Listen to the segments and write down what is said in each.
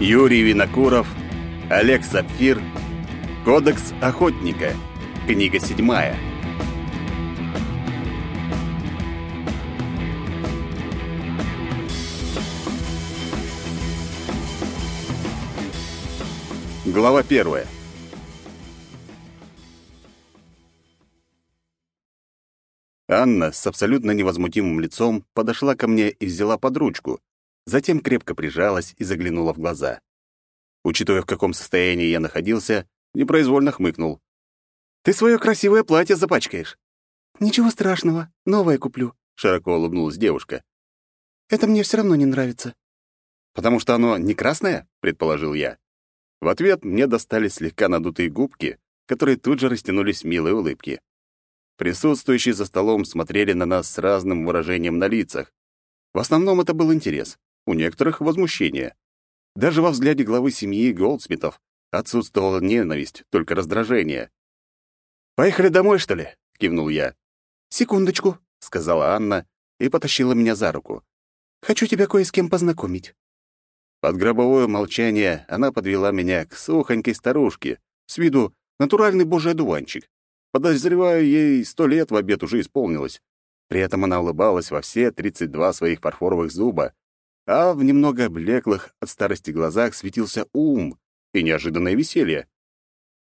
Юрий Винокуров, Олег Сапфир, Кодекс охотника, книга седьмая. Глава первая. Анна с абсолютно невозмутимым лицом подошла ко мне и взяла под ручку, затем крепко прижалась и заглянула в глаза. Учитывая, в каком состоянии я находился, непроизвольно хмыкнул. «Ты свое красивое платье запачкаешь». «Ничего страшного, новое куплю», — широко улыбнулась девушка. «Это мне все равно не нравится». «Потому что оно не красное?» — предположил я. В ответ мне достались слегка надутые губки, которые тут же растянулись в милой улыбке. Присутствующие за столом смотрели на нас с разным выражением на лицах. В основном это был интерес, у некоторых — возмущение. Даже во взгляде главы семьи Голдсмитов отсутствовала ненависть, только раздражение. «Поехали домой, что ли?» — кивнул я. «Секундочку», — сказала Анна и потащила меня за руку. «Хочу тебя кое с кем познакомить». Под гробовое молчание она подвела меня к сухонькой старушке, с виду натуральный божий одуванчик. Подозреваю, ей сто лет в обед уже исполнилось. При этом она улыбалась во все 32 своих фарфоровых зуба, а в немного блеклых от старости глазах светился ум и неожиданное веселье.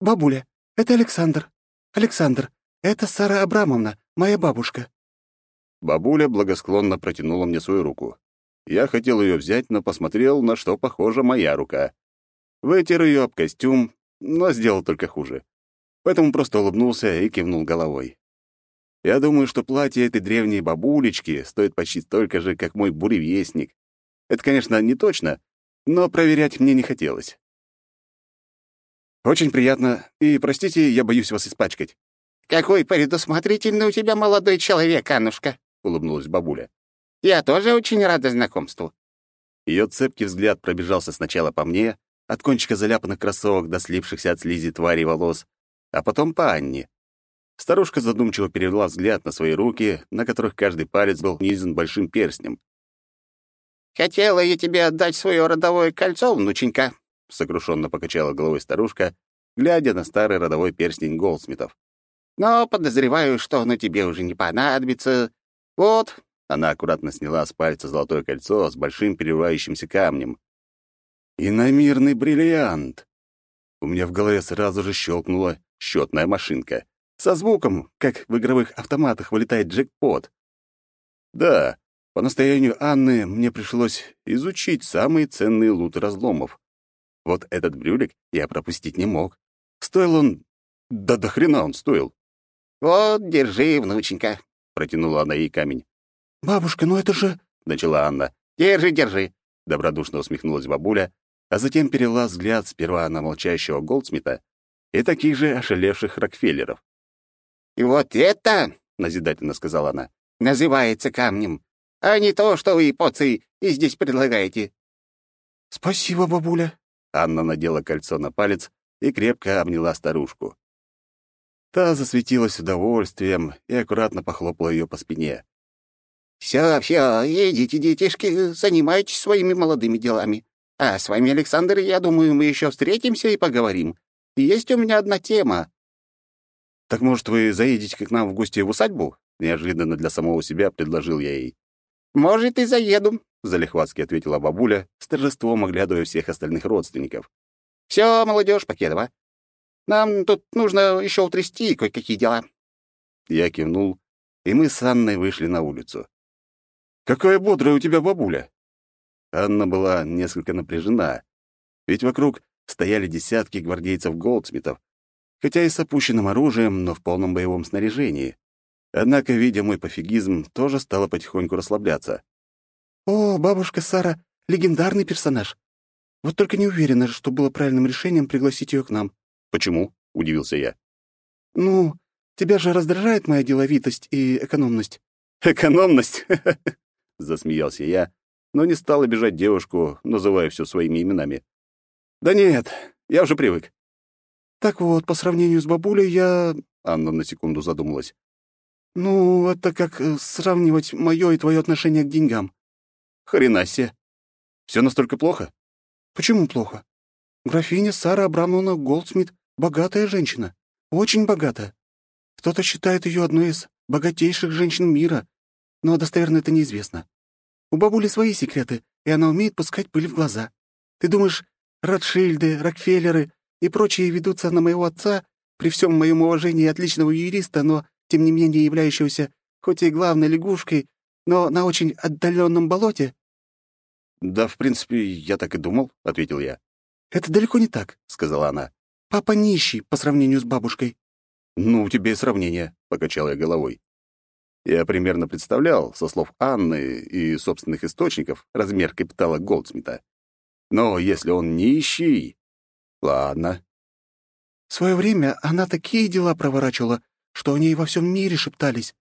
«Бабуля, это Александр. Александр, это Сара Абрамовна, моя бабушка». Бабуля благосклонно протянула мне свою руку. Я хотел ее взять, но посмотрел, на что похожа моя рука. Вытер ее об костюм, но сделал только хуже поэтому просто улыбнулся и кивнул головой. Я думаю, что платье этой древней бабулечки стоит почти столько же, как мой буревестник. Это, конечно, не точно, но проверять мне не хотелось. Очень приятно, и, простите, я боюсь вас испачкать. «Какой предусмотрительный у тебя молодой человек, Аннушка!» — улыбнулась бабуля. «Я тоже очень рада знакомству». Ее цепкий взгляд пробежался сначала по мне, от кончика заляпанных кроссовок до слипшихся от слизи твари волос, а потом по Анне. Старушка задумчиво перевела взгляд на свои руки, на которых каждый палец был низен большим перстнем. «Хотела я тебе отдать свое родовое кольцо, внученька», — сокрушенно покачала головой старушка, глядя на старый родовой перстень Голдсмитов. «Но подозреваю, что оно тебе уже не понадобится. Вот». Она аккуратно сняла с пальца золотое кольцо с большим переливающимся камнем. «Иномирный бриллиант!» У меня в голове сразу же щелкнуло счетная машинка. Со звуком, как в игровых автоматах вылетает джекпот. Да, по настоянию Анны мне пришлось изучить самые ценные луты разломов. Вот этот брюлик я пропустить не мог. Стоил он... Да до хрена он стоил. «Вот, держи, внученька», — протянула она ей камень. «Бабушка, ну это же...» — начала Анна. «Держи, держи», — добродушно усмехнулась бабуля, а затем перевела взгляд сперва на молчащего Голдсмита, и таких же ошалевших Рокфеллеров. «И вот это, — назидательно сказала она, — называется камнем, а не то, что вы, поцы, и здесь предлагаете». «Спасибо, бабуля». Анна надела кольцо на палец и крепко обняла старушку. Та засветилась удовольствием и аккуратно похлопала ее по спине. «Все, все, идите, детишки, занимайтесь своими молодыми делами. А с вами, Александр, я думаю, мы еще встретимся и поговорим. Есть у меня одна тема». «Так, может, вы заедете к нам в гости в усадьбу?» Неожиданно для самого себя предложил я ей. «Может, и заеду», — залихватски ответила бабуля, с торжеством оглядывая всех остальных родственников. «Все, молодежь Покедова. Нам тут нужно еще утрясти кое-какие дела». Я кивнул, и мы с Анной вышли на улицу. «Какая бодрая у тебя бабуля!» Анна была несколько напряжена, ведь вокруг стояли десятки гвардейцев-голдсмитов, хотя и с опущенным оружием, но в полном боевом снаряжении. Однако, видя мой пофигизм, тоже стала потихоньку расслабляться. «О, бабушка Сара — легендарный персонаж. Вот только не уверена, что было правильным решением пригласить ее к нам». «Почему?» — удивился я. «Ну, тебя же раздражает моя деловитость и экономность». «Экономность?» — засмеялся я, но не стал обижать девушку, называя все своими именами. «Да нет, я уже привык». «Так вот, по сравнению с бабулей я...» Анна на секунду задумалась. «Ну, это как э, сравнивать мое и твое отношение к деньгам». «Хрена себе. Все настолько плохо?» Почему плохо? Графиня Сара Абрамовна Голдсмит — богатая женщина. Очень богатая. Кто-то считает ее одной из богатейших женщин мира, но достоверно это неизвестно. У бабули свои секреты, и она умеет пускать пыль в глаза. Ты думаешь, Ротшильды, Рокфеллеры и прочие ведутся на моего отца при всем моем уважении отличного юриста, но, тем не менее, являющегося хоть и главной лягушкой, но на очень отдаленном болоте?» «Да, в принципе, я так и думал», — ответил я. «Это далеко не так», — сказала она. «Папа нищий по сравнению с бабушкой». «Ну, тебе и сравнение», — покачал я головой. Я примерно представлял, со слов Анны и собственных источников, размер капитала Голдсмита. Но если он нищий... Ладно. В свое время она такие дела проворачивала, что о ней во всем мире шептались.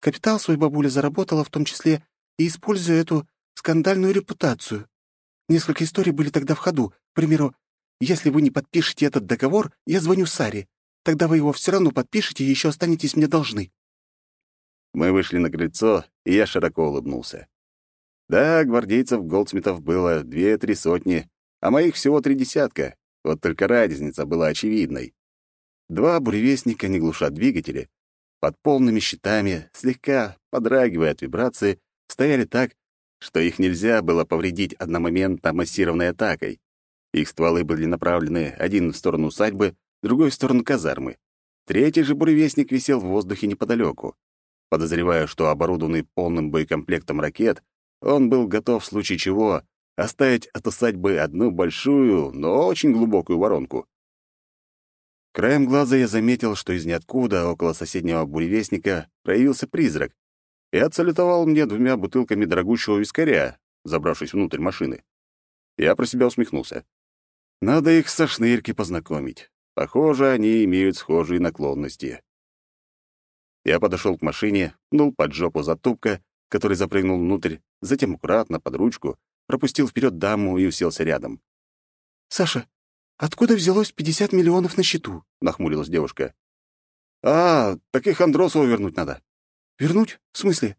Капитал свой бабуля заработала в том числе и используя эту скандальную репутацию. Несколько историй были тогда в ходу. К примеру, «Если вы не подпишете этот договор, я звоню Саре. Тогда вы его все равно подпишете и еще останетесь мне должны». Мы вышли на крыльцо, и я широко улыбнулся. Да, гвардейцев Голдсмитов было две-три сотни, а моих всего три десятка. Вот только разница была очевидной. Два буревестника, не глуша двигатели, под полными щитами, слегка подрагивая от вибрации, стояли так, что их нельзя было повредить одномоментно массированной атакой. Их стволы были направлены один в сторону усадьбы, другой в сторону казармы. Третий же буревестник висел в воздухе неподалеку. Подозреваю, что оборудованный полным боекомплектом ракет, он был готов в случае чего оставить от усадьбы одну большую, но очень глубокую воронку. Краем глаза я заметил, что из ниоткуда около соседнего буревестника проявился призрак и отсалютовал мне двумя бутылками дорогущего вискаря, забравшись внутрь машины. Я про себя усмехнулся. Надо их со шнырки познакомить. Похоже, они имеют схожие наклонности. Я подошел к машине, нул под жопу затупка, который запрыгнул внутрь, затем аккуратно, под ручку, пропустил вперед даму и уселся рядом. «Саша, откуда взялось 50 миллионов на счету?» — нахмурилась девушка. «А, так их Андросову вернуть надо». «Вернуть? В смысле?»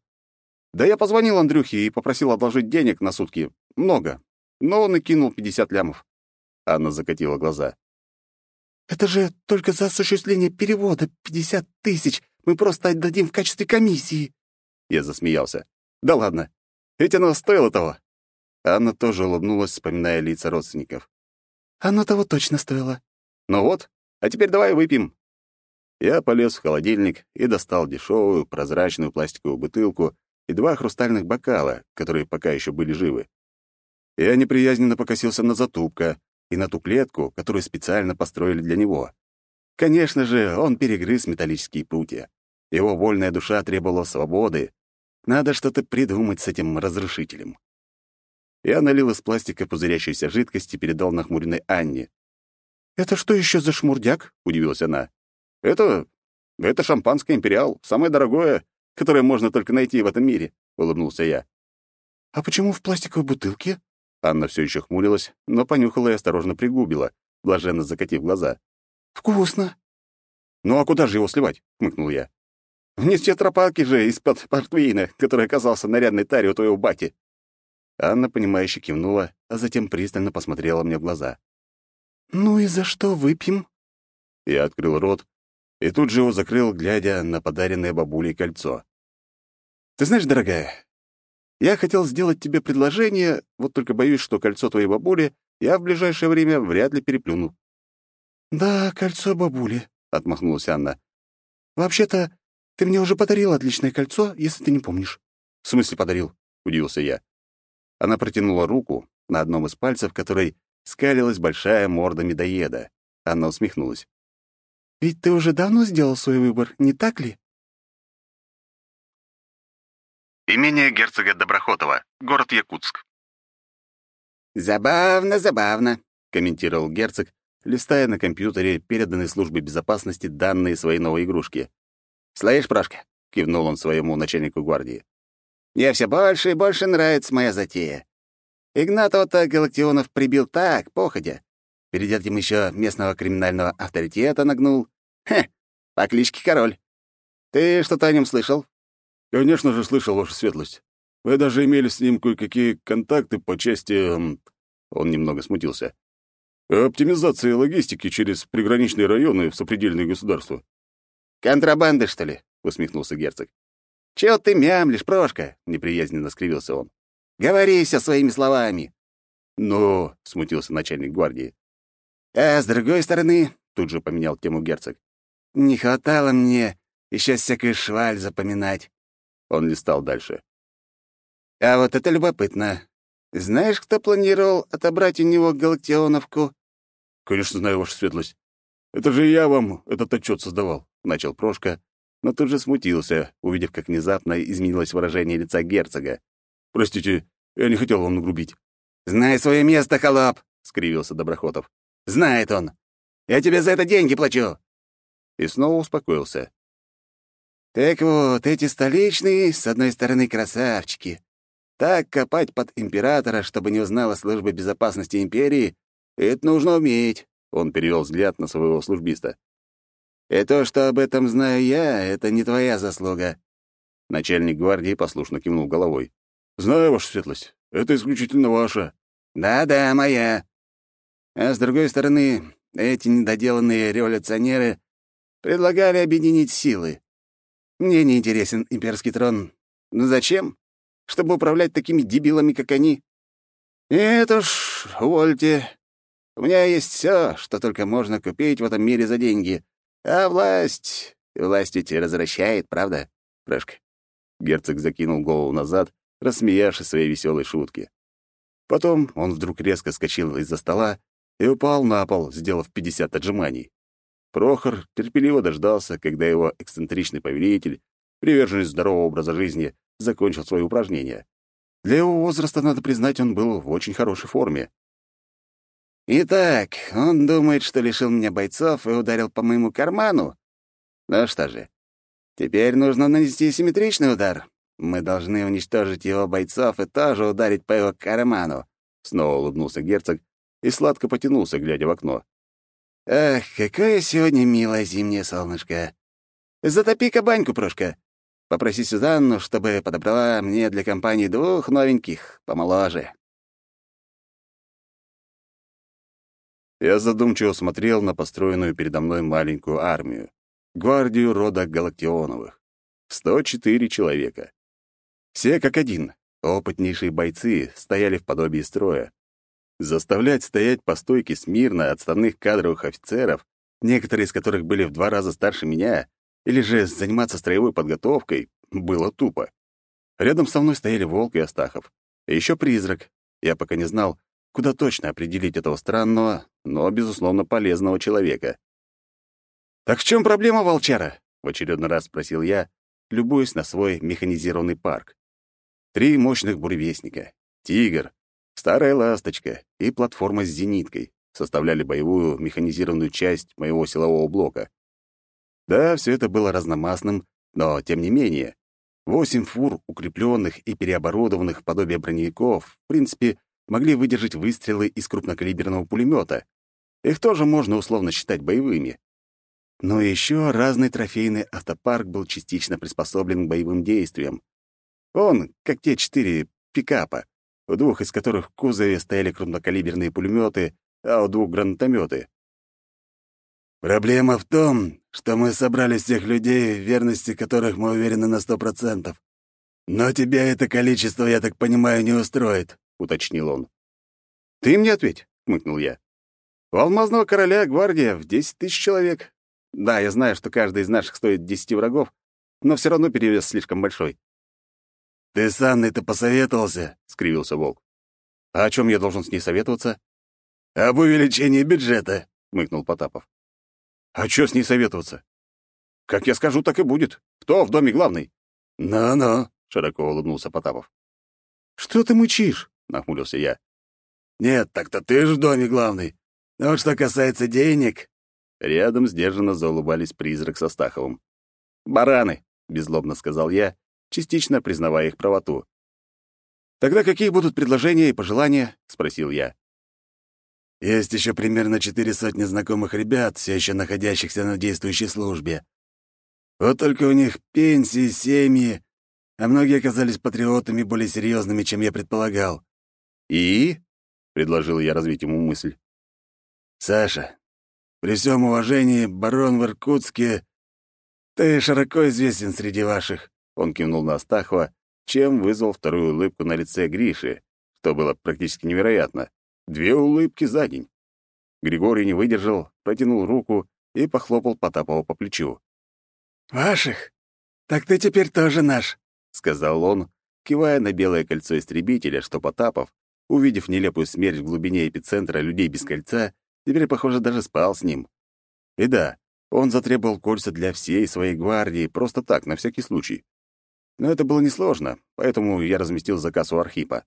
«Да я позвонил Андрюхе и попросил одолжить денег на сутки. Много. Но он и кинул 50 лямов». Анна закатила глаза. «Это же только за осуществление перевода 50 тысяч мы просто отдадим в качестве комиссии». Я засмеялся. «Да ладно. Ведь оно стоило того». Анна тоже улыбнулась, вспоминая лица родственников. «Оно того точно стоило». «Ну вот, а теперь давай выпьем». Я полез в холодильник и достал дешевую прозрачную пластиковую бутылку и два хрустальных бокала, которые пока еще были живы. Я неприязненно покосился на затупка и на ту клетку, которую специально построили для него. Конечно же, он перегрыз металлические прутья. Его вольная душа требовала свободы. Надо что-то придумать с этим разрушителем. Я налил из пластика пузырящуюся жидкость и передал нахмуренной Анне. «Это что еще за шмурдяк?» — удивилась она. «Это... это шампанское «Империал», самое дорогое, которое можно только найти в этом мире», — улыбнулся я. «А почему в пластиковой бутылке?» Анна все еще хмурилась, но понюхала и осторожно пригубила, блаженно закатив глаза. «Вкусно!» «Ну а куда же его сливать?» — хмыкнул я. В нефтетропалке же из-под портвейна, который оказался нарядной тарой у твоего бати». Анна, понимающе кивнула, а затем пристально посмотрела мне в глаза. «Ну и за что выпьем?» Я открыл рот и тут же его закрыл, глядя на подаренное бабулей кольцо. «Ты знаешь, дорогая, я хотел сделать тебе предложение, вот только боюсь, что кольцо твоей бабули я в ближайшее время вряд ли переплюну». «Да, кольцо бабули», — отмахнулась Анна. «Вообще-то, ты мне уже подарил отличное кольцо, если ты не помнишь». «В смысле подарил?» — удивился я. Она протянула руку, на одном из пальцев которой скалилась большая морда медоеда. Она усмехнулась. «Ведь ты уже давно сделал свой выбор, не так ли?» Имение герцога Доброхотова, город Якутск. «Забавно, забавно», — комментировал герцог, листая на компьютере переданной службе безопасности данные своей новой игрушки. «Слышь, Прошка», — кивнул он своему начальнику гвардии, «мне все больше и больше нравится моя затея. Игнатова-то Галактионов прибил так, походя. Перед этим еще местного криминального авторитета нагнул. Хе, по кличке Король. Ты что-то о нем слышал?» «Конечно же слышал, ваша светлость. Вы даже имели с ним кое-какие контакты по части... Эм, Он немного смутился. «Оптимизация логистики через приграничные районы в сопредельные государства». «Контрабанды, что ли?» — усмехнулся герцог. «Чего ты мямлишь, Прошка?» — неприязненно скривился он. «Говори все своими словами». «Но...» — смутился начальник гвардии. «А с другой стороны...» — тут же поменял тему герцог. «Не хватало мне еще всякую шваль запоминать». Он листал дальше. «А вот это любопытно. Знаешь, кто планировал отобрать у него галактионовку?» «Конечно знаю, ваша светлость. Это же я вам этот отчет создавал», — начал Прошка, но тут же смутился, увидев, как внезапно изменилось выражение лица герцога. «Простите, я не хотел вам нагрубить». «Знай свое место, холоп!» — скривился Доброхотов. «Знает он. Я тебе за это деньги плачу!» И снова успокоился. «Так вот, эти столичные, с одной стороны, красавчики. Так копать под императора, чтобы не узнала служба безопасности империи, это нужно уметь», — он перевел взгляд на своего службиста. «И то, что об этом знаю я, это не твоя заслуга». Начальник гвардии послушно кивнул головой. «Знаю, ваша светлость. Это исключительно ваша». «Да-да, моя. А с другой стороны, эти недоделанные революционеры предлагали объединить силы. Мне не интересен имперский трон. Но зачем? Чтобы управлять такими дебилами, как они? Нет уж, увольте. У меня есть все, что только можно купить в этом мире за деньги. А власть... Власть ведь развращает, правда, Прошка?» Герцог закинул голову назад, рассмеявшись своей веселой шутке. Потом он вдруг резко скочил из-за стола и упал на пол, сделав 50 отжиманий. Прохор терпеливо дождался, когда его эксцентричный повелитель, приверженец здорового образа жизни, закончил свои упражнения. Для его возраста, надо признать, он был в очень хорошей форме. «Итак, он думает, что лишил меня бойцов и ударил по моему карману? Ну что же, теперь нужно нанести симметричный удар. Мы должны уничтожить его бойцов и тоже ударить по его карману». Снова улыбнулся герцог и сладко потянулся, глядя в окно. «Ах, какое сегодня милое зимнее солнышко! Затопи-ка баньку, Прошка. Попроси Сюзанну, чтобы подобрала мне для компании двух новеньких, помоложе». Я задумчиво смотрел на построенную передо мной маленькую армию, гвардию рода Галактионовых. 104 человека. Все как один, опытнейшие бойцы, стояли в подобии строя. Заставлять стоять по стойке смирно отставных кадровых офицеров, некоторые из которых были в два раза старше меня, или же заниматься строевой подготовкой, было тупо. Рядом со мной стояли Волк и Астахов. И еще призрак. Я пока не знал, куда точно определить этого странного, но, безусловно, полезного человека. «Так в чем проблема, волчара?» — в очередной раз спросил я, любуясь на свой механизированный парк. Три мощных буревестника, «Тигр», «Старая ласточка» и платформа с зениткой составляли боевую механизированную часть моего силового блока. Да, все это было разномастным, но, тем не менее, восемь фур, укрепленных и переоборудованных подобие броневиков, в принципе, могли выдержать выстрелы из крупнокалиберного пулемета. Их тоже можно условно считать боевыми. Но еще разный трофейный автопарк был частично приспособлен к боевым действиям. Он, как те четыре пикапа, у двух из которых в кузове стояли крупнокалиберные пулеметы, а у двух гранатометы. «Проблема в том, что мы собрали всех людей, в верности которых мы уверены на сто процентов. Но тебя это количество, я так понимаю, не устроит», — уточнил он. «Ты мне ответь», — хмыкнул я. «У алмазного короля гвардия в десять тысяч человек. Да, я знаю, что каждый из наших стоит десяти врагов, но все равно перевес слишком большой». «Ты с Анной-то посоветовался?» — скривился Волк. «А о чем я должен с ней советоваться?» «Об увеличении бюджета», — хмыкнул Потапов. «А что с ней советоваться?» «Как я скажу, так и будет. Кто в доме главный?» «Ну-ну», — широко улыбнулся Потапов. «Что ты мычишь?» — нахмурился я. «Нет, так-то ты же в доме главный. Но вот что касается денег...» Рядом сдержанно заулыбались призрак со Стаховым. «Бараны!» — беззлобно сказал я, частично признавая их правоту. «Тогда какие будут предложения и пожелания?» — спросил я. «Есть еще примерно четыре сотни знакомых ребят, все еще находящихся на действующей службе. Вот только у них пенсии, семьи, а многие оказались патриотами более серьезными, чем я предполагал. И? предложил я развить ему мысль. «Саша, при всем уважении, барон в Иркутске, ты широко известен среди ваших», — он кивнул на Астахова, чем вызвал вторую улыбку на лице Гриши, что было практически невероятно. Две улыбки за день. Григорий не выдержал, протянул руку и похлопал Потапова по плечу. «Ваших? Так ты теперь тоже наш», — сказал он, кивая на белое кольцо истребителя, что Потапов, увидев нелепую смерть в глубине эпицентра людей без кольца, теперь, похоже, даже спал с ним. И да, он затребовал кольца для всей своей гвардии, просто так, на всякий случай. Но это было несложно, поэтому я разместил заказ у Архипа.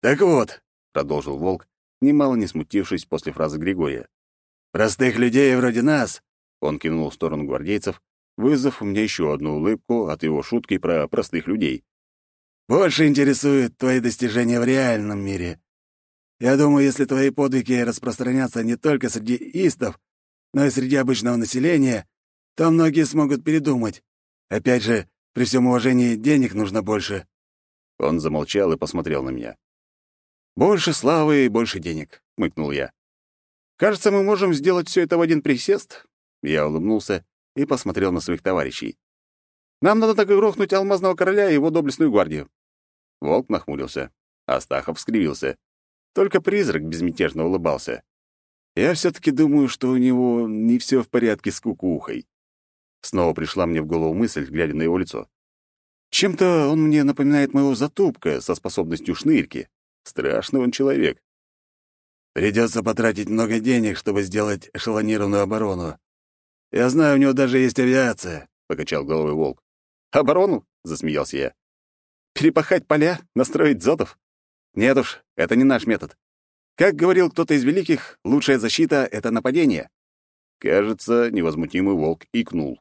«Так вот», — продолжил Волк, немало не смутившись после фразы Григория. «Простых людей вроде нас», — он кинул в сторону гвардейцев, вызвав у меня еще одну улыбку от его шутки про простых людей. «Больше интересуют твои достижения в реальном мире. Я думаю, если твои подвиги распространятся не только среди истов, но и среди обычного населения, то многие смогут передумать. Опять же, при всем уважении, денег нужно больше». Он замолчал и посмотрел на меня. «Больше славы и больше денег», — мыкнул я. «Кажется, мы можем сделать все это в один присест». Я улыбнулся и посмотрел на своих товарищей. «Нам надо так грохнуть алмазного короля и его доблестную гвардию». Волк нахмурился. Астахов скривился. Только призрак безмятежно улыбался. Я все таки думаю, что у него не все в порядке с кукухой. Снова пришла мне в голову мысль, глядя на его лицо. Чем-то он мне напоминает моего затупка со способностью шнырки. Страшный он человек. Придется потратить много денег, чтобы сделать эшелонированную оборону. Я знаю, у него даже есть авиация, — покачал головой волк. «Оборону?» — засмеялся я. «Перепахать поля? Настроить зотов? Нет уж, это не наш метод. Как говорил кто-то из великих, лучшая защита — это нападение». Кажется, невозмутимый волк икнул.